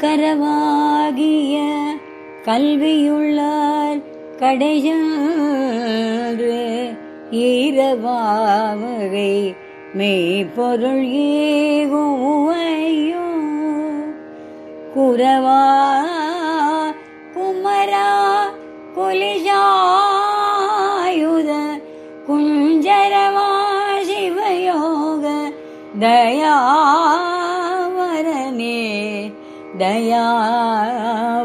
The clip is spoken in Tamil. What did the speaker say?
கரவாகிய கல்வியுள்ளார் கடையாறு ஈரவாவகை மெய்ப்பொருள் ஏகும் குரவா குமரா குலிஷாயுத குஞ்சரவா சிவயோக தயா दयावरणे